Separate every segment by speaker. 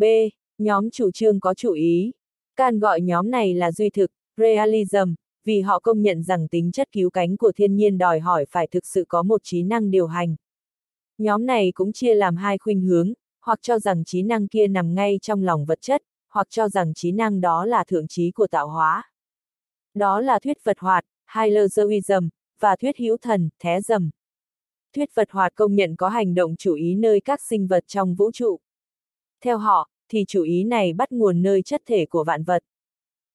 Speaker 1: B. Nhóm chủ trương có chủ ý. Can gọi nhóm này là duy thực, realism, vì họ công nhận rằng tính chất cứu cánh của thiên nhiên đòi hỏi phải thực sự có một trí năng điều hành. Nhóm này cũng chia làm hai khuynh hướng, hoặc cho rằng trí năng kia nằm ngay trong lòng vật chất, hoặc cho rằng trí năng đó là thượng trí của tạo hóa. Đó là thuyết vật hoạt, Heilerism, và thuyết hữu thần, Thế dầm. Thuyết vật hoạt công nhận có hành động chủ ý nơi các sinh vật trong vũ trụ. Theo họ, thì chủ ý này bắt nguồn nơi chất thể của vạn vật.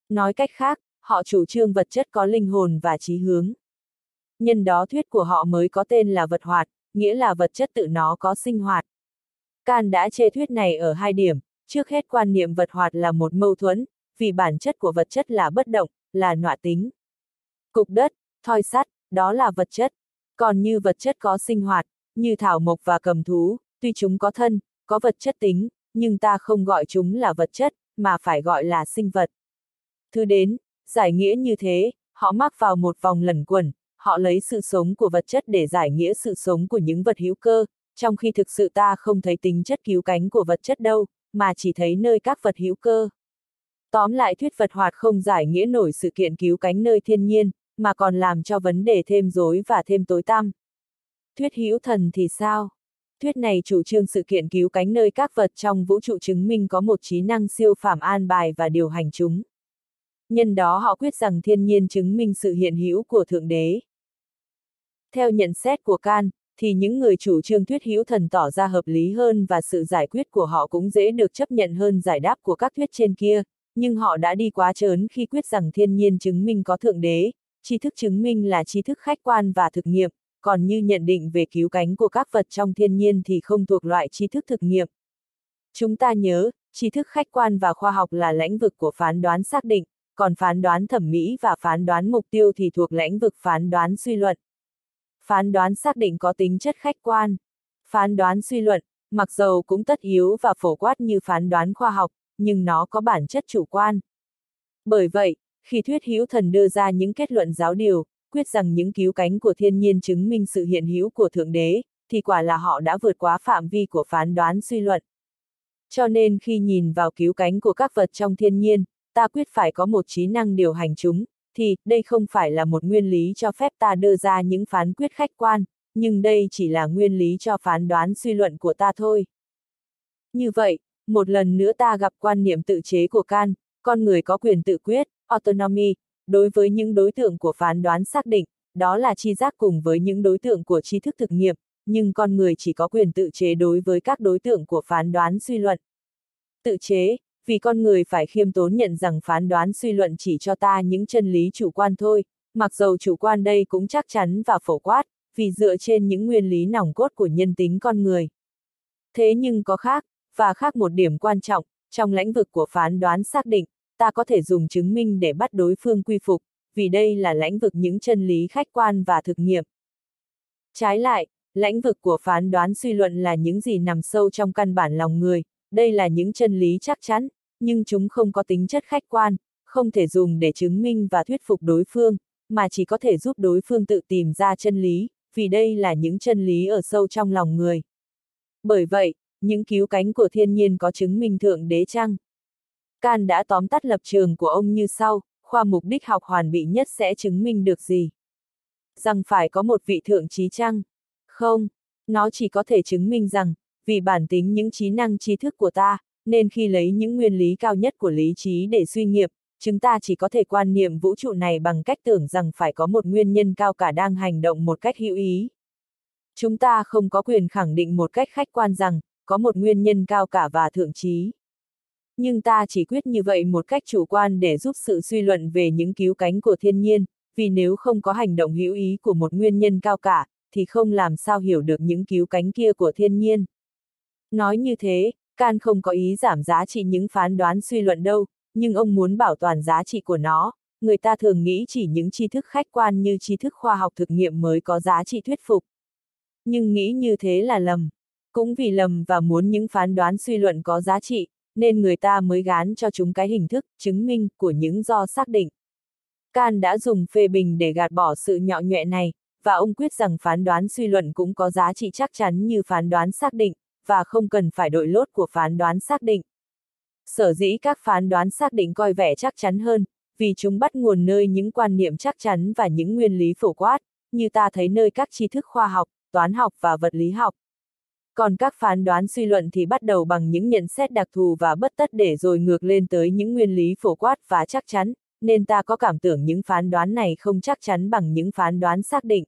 Speaker 1: Nói cách khác, họ chủ trương vật chất có linh hồn và trí hướng. Nhân đó thuyết của họ mới có tên là vật hoạt, nghĩa là vật chất tự nó có sinh hoạt. Can đã chê thuyết này ở hai điểm, trước hết quan niệm vật hoạt là một mâu thuẫn, vì bản chất của vật chất là bất động, là nọa tính. Cục đất, thoi sắt, đó là vật chất. Còn như vật chất có sinh hoạt, như thảo mộc và cầm thú, tuy chúng có thân, có vật chất tính, nhưng ta không gọi chúng là vật chất, mà phải gọi là sinh vật. Thứ đến, giải nghĩa như thế, họ mắc vào một vòng lẩn quẩn, họ lấy sự sống của vật chất để giải nghĩa sự sống của những vật hữu cơ, trong khi thực sự ta không thấy tính chất cứu cánh của vật chất đâu, mà chỉ thấy nơi các vật hữu cơ. Tóm lại thuyết vật hoạt không giải nghĩa nổi sự kiện cứu cánh nơi thiên nhiên, mà còn làm cho vấn đề thêm rối và thêm tối tăm. Thuyết hữu thần thì sao? Thuyết này chủ trương sự kiện cứu cánh nơi các vật trong vũ trụ chứng minh có một trí năng siêu phàm an bài và điều hành chúng. Nhân đó họ quyết rằng thiên nhiên chứng minh sự hiện hữu của Thượng Đế. Theo nhận xét của Can, thì những người chủ trương thuyết hữu thần tỏ ra hợp lý hơn và sự giải quyết của họ cũng dễ được chấp nhận hơn giải đáp của các thuyết trên kia, nhưng họ đã đi quá trớn khi quyết rằng thiên nhiên chứng minh có Thượng Đế, tri thức chứng minh là tri thức khách quan và thực nghiệm, còn như nhận định về cứu cánh của các vật trong thiên nhiên thì không thuộc loại tri thức thực nghiệm. Chúng ta nhớ, tri thức khách quan và khoa học là lãnh vực của phán đoán xác định, còn phán đoán thẩm mỹ và phán đoán mục tiêu thì thuộc lãnh vực phán đoán suy luận. Phán đoán xác định có tính chất khách quan. Phán đoán suy luận, mặc dầu cũng tất yếu và phổ quát như phán đoán khoa học, nhưng nó có bản chất chủ quan. Bởi vậy, khi thuyết hữu thần đưa ra những kết luận giáo điều, quyết rằng những cứu cánh của thiên nhiên chứng minh sự hiện hữu của Thượng Đế, thì quả là họ đã vượt quá phạm vi của phán đoán suy luận. Cho nên khi nhìn vào cứu cánh của các vật trong thiên nhiên, ta quyết phải có một trí năng điều hành chúng, thì đây không phải là một nguyên lý cho phép ta đưa ra những phán quyết khách quan, nhưng đây chỉ là nguyên lý cho phán đoán suy luận của ta thôi. Như vậy, một lần nữa ta gặp quan niệm tự chế của Can, con người có quyền tự quyết, autonomy, đối với những đối tượng của phán đoán xác định, đó là chi giác cùng với những đối tượng của tri thức thực nghiệm, nhưng con người chỉ có quyền tự chế đối với các đối tượng của phán đoán suy luận. Tự chế, vì con người phải khiêm tốn nhận rằng phán đoán suy luận chỉ cho ta những chân lý chủ quan thôi, mặc dầu chủ quan đây cũng chắc chắn và phổ quát, vì dựa trên những nguyên lý nòng cốt của nhân tính con người. Thế nhưng có khác, và khác một điểm quan trọng, trong lĩnh vực của phán đoán xác định, ta có thể dùng chứng minh để bắt đối phương quy phục, vì đây là lãnh vực những chân lý khách quan và thực nghiệm. Trái lại, lãnh vực của phán đoán suy luận là những gì nằm sâu trong căn bản lòng người, đây là những chân lý chắc chắn, nhưng chúng không có tính chất khách quan, không thể dùng để chứng minh và thuyết phục đối phương, mà chỉ có thể giúp đối phương tự tìm ra chân lý, vì đây là những chân lý ở sâu trong lòng người. Bởi vậy, những cứu cánh của thiên nhiên có chứng minh thượng đế chăng? Can đã tóm tắt lập trường của ông như sau, khoa mục đích học hoàn bị nhất sẽ chứng minh được gì? Rằng phải có một vị thượng trí chăng? Không, nó chỉ có thể chứng minh rằng, vì bản tính những trí năng trí thức của ta, nên khi lấy những nguyên lý cao nhất của lý trí để suy nghiệm, chúng ta chỉ có thể quan niệm vũ trụ này bằng cách tưởng rằng phải có một nguyên nhân cao cả đang hành động một cách hữu ý. Chúng ta không có quyền khẳng định một cách khách quan rằng, có một nguyên nhân cao cả và thượng trí. Nhưng ta chỉ quyết như vậy một cách chủ quan để giúp sự suy luận về những cứu cánh của thiên nhiên, vì nếu không có hành động hữu ý của một nguyên nhân cao cả, thì không làm sao hiểu được những cứu cánh kia của thiên nhiên. Nói như thế, Can không có ý giảm giá trị những phán đoán suy luận đâu, nhưng ông muốn bảo toàn giá trị của nó, người ta thường nghĩ chỉ những tri thức khách quan như tri thức khoa học thực nghiệm mới có giá trị thuyết phục. Nhưng nghĩ như thế là lầm. Cũng vì lầm và muốn những phán đoán suy luận có giá trị, nên người ta mới gán cho chúng cái hình thức, chứng minh của những do xác định. Can đã dùng phê bình để gạt bỏ sự nhọ nhẹ này, và ông quyết rằng phán đoán suy luận cũng có giá trị chắc chắn như phán đoán xác định, và không cần phải đội lốt của phán đoán xác định. Sở dĩ các phán đoán xác định coi vẻ chắc chắn hơn, vì chúng bắt nguồn nơi những quan niệm chắc chắn và những nguyên lý phổ quát, như ta thấy nơi các tri thức khoa học, toán học và vật lý học. Còn các phán đoán suy luận thì bắt đầu bằng những nhận xét đặc thù và bất tất để rồi ngược lên tới những nguyên lý phổ quát và chắc chắn, nên ta có cảm tưởng những phán đoán này không chắc chắn bằng những phán đoán xác định.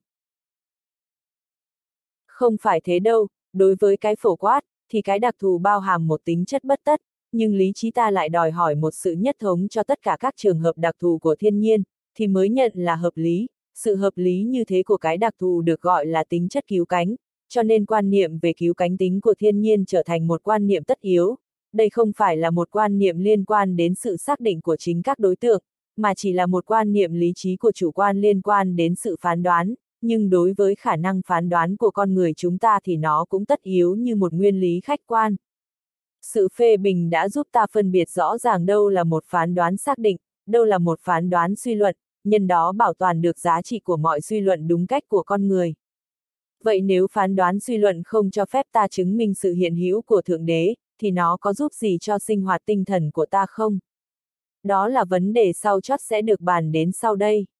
Speaker 1: Không phải thế đâu, đối với cái phổ quát, thì cái đặc thù bao hàm một tính chất bất tất, nhưng lý trí ta lại đòi hỏi một sự nhất thống cho tất cả các trường hợp đặc thù của thiên nhiên, thì mới nhận là hợp lý, sự hợp lý như thế của cái đặc thù được gọi là tính chất cứu cánh, cho nên quan niệm về cứu cánh tính của thiên nhiên trở thành một quan niệm tất yếu. Đây không phải là một quan niệm liên quan đến sự xác định của chính các đối tượng, mà chỉ là một quan niệm lý trí của chủ quan liên quan đến sự phán đoán, nhưng đối với khả năng phán đoán của con người chúng ta thì nó cũng tất yếu như một nguyên lý khách quan. Sự phê bình đã giúp ta phân biệt rõ ràng đâu là một phán đoán xác định, đâu là một phán đoán suy luận, nhân đó bảo toàn được giá trị của mọi suy luận đúng cách của con người. Vậy nếu phán đoán suy luận không cho phép ta chứng minh sự hiện hữu của Thượng Đế, thì nó có giúp gì cho sinh hoạt tinh thần của ta không? Đó là vấn đề sau chót sẽ được bàn đến sau đây.